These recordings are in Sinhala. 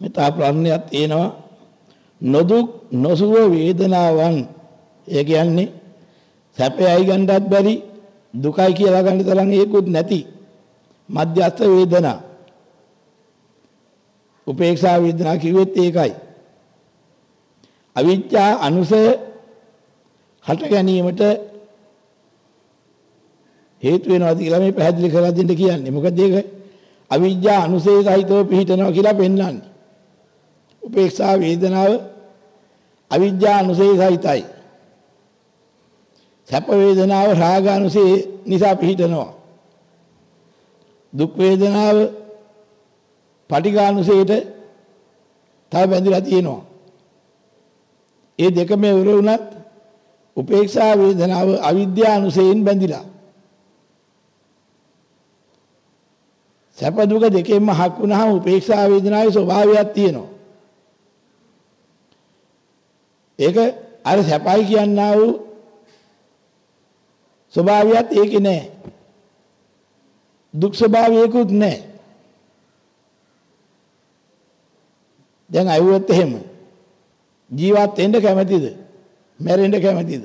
මෙතන ප්‍රශ්නයක් තියෙනවා. නොදුක් නොසුව වේදනාවන්. ඒ කියන්නේ සැපයයි ගන්නත් බැරි දුකයි කියලා ගන්න තරම් ඒකුත් නැති මධ්‍යස්ථ වේදනා. උපේක්ෂා වේදනා කිව්වෙත් ඒකයි. අවිජ්ජා අනුසය හට ගැනීමට හේතු වෙනවාද කියලා මේ පැහැදිලි කරලා දෙන්න කියන්නේ. මොකද ඒක? අවිජ්ජා අනුසය සහිතව පිහිටනවා කියලා පෙන්වන්නේ. උපේක්ෂා වේදනාව අවිජ්ජා අනුසය සහිතයි. සැප වේදනාව රාග අනුසය නිසා පිහිටනවා. දුක් වේදනාව පටිඝානුසයට තව බැඳිලා තියෙනවා. ඒ දෙකම ඉවර වුණත් උපේක්ෂා වේදනාව අවිද්‍යානුසයෙන් බැඳිලා. සැප දුක දෙකෙන්ම හක් වුණාම උපේක්ෂා වේදනාවේ ස්වභාවයක් තියෙනවා. ඒක අර සැපයි කියනා වූ ස්වභාවයත් ඒකේ නෑ. දුක් ස්වභාවයකුත් නෑ. දැන් අයුවත් එහෙම ජීවත් වෙන්න කැමතිද? මැරෙන්න කැමතිද?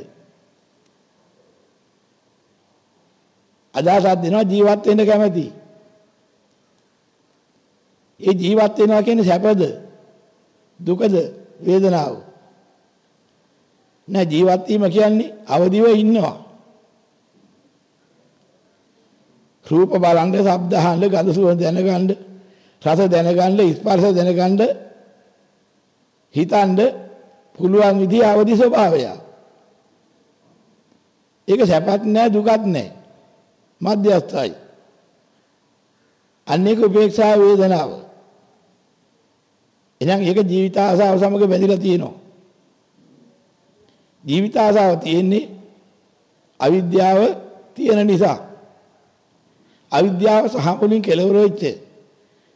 අදහසක් දෙනවා ජීවත් වෙන්න කැමති. ඒ ජීවත් වෙනවා කියන්නේ සැපද? දුකද? වේදනාවද? නෑ ජීවත් වීම කියන්නේ අවදිව ඉන්නවා. රූප බලන්න, ශබ්ද අහන්න, ගඳ සුවඳ දැනගන්න, රස දැනගන්න, ස්පර්ශ දැනගන්න හිතන්න පුළුවන් විදිහ අවදි ස්වභාවය. ඒක සැපත් නෑ දුකත් නෑ. මධ්‍යස්ථයි. අන්නේක උපේක්ෂා වේදනාව. එහෙනම් ඒක ජීවිත ආසාව සමග බැඳිලා තියෙනවා. ජීවිත ආසාව තියෙන්නේ අවිද්‍යාව තියෙන නිසා. අවිද්‍යාව සහ මුලින් කෙලවර වෙච්ච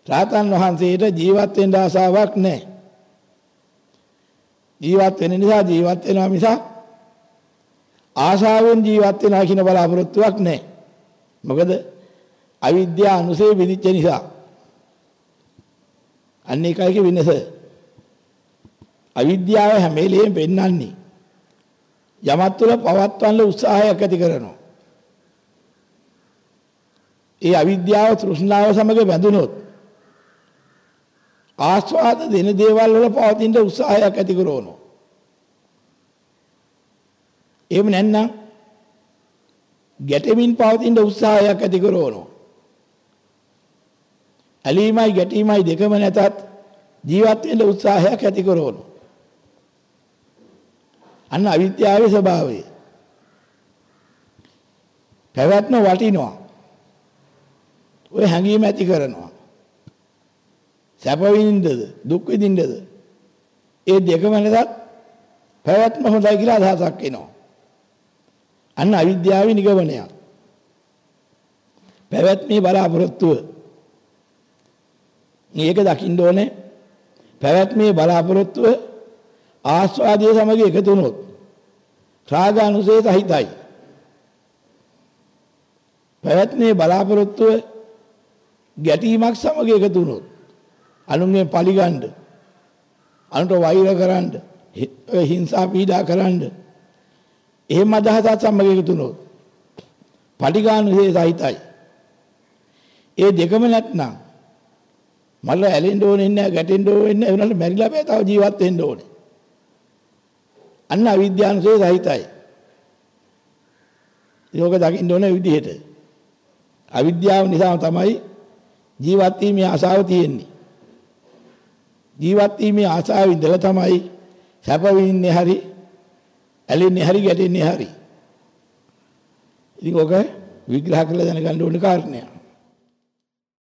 රාතන් වහන්සේට ජීවත් වෙන්න ආසාවක් නැහැ. ජීවත් වෙන නිසා ජීවත් වෙනවා මිස ආශාවෙන් ජීවත් වෙනවා කියන බලාපොරොත්තුවක් නැහැ. මොකද අවිද්‍යාව අනුසේ විදිච්ච නිසා. අන්න ඒකයි වෙනස. අවිද්‍යාව හැම වෙලෙම පෙන්වන්නේ යමත් තුළ පවත්වන්න උත්සාහයක් ඇති කරනවා. ඒ අවිද්‍යාව තෘෂ්ණාව සමග බැඳුනොත් ආස්වාද දෙන දේවල් වල පවතින උත්සාහයක් ඇති කරනවා. එහෙම නැත්නම් ගැටෙමින් පවතින උත්සාහයක් ඇති කරනවා. ඇලීමයි ගැටීමයි දෙකම නැතත් ජීවත් වෙන්න උත්සාහයක් ඇති කරනවා. අන්න අවිද්‍යාවේ ස්වභාවය. පැවැත්ම වටිනවා. ඔය හැඟීම ඇති කරනවා. සැප විඳින්නද දුක් විඳින්නද ඒ දෙකම නැතත් පැවැත්ම හොඳයි කියලා අදහසක් එනවා. අන්න අවිද්‍යාවේ නිගමනයක්. පැවැත්මේ බලාපොරොත්තුව. මේක දකින්න ඕනේ. පැවැත්මේ බලාපොරොත්තුව ආස්වාදයේ සමග එකතු වුණොත් රාගානුසය සහිතයි. පැවැත්මේ බලාපොරොත්තුව ගැටීමක් සමග එකතු වුණොත් අනුන්ගේ පරිගණ්ඩ අනුන්ට වෛර කරන්න හිංසා පීඩා කරන්න එහෙම අදහසක් සමග එකතු වුණොත් පරිගානුසය සහිතයි. ඒ දෙකම නැත්නම් මල ඇලෙන්න ඕනේ නැහැ ගැටෙන්න ඕනේ නැහැ ඒ උනාට මැරිලා බෑ තව ජීවත් වෙන්න ඕනේ. අන්න අවිද්‍යාංශය සහිතයි. යෝග දකින්න ඕන විදිහට. අවිද්‍යාව නිසා තමයි ජීවත් වීමේ ආසාව තියෙන්නේ. ජීවත් වීමේ ආසාව ඉඳලා තමයි සැප විඳින්නේ හරි, ඇලෙන්නේ හරි, ගැටෙන්නේ හරි. ඉතින් ඔක විග්‍රහ කරලා දැනගන්න ඕන කාරණයක්.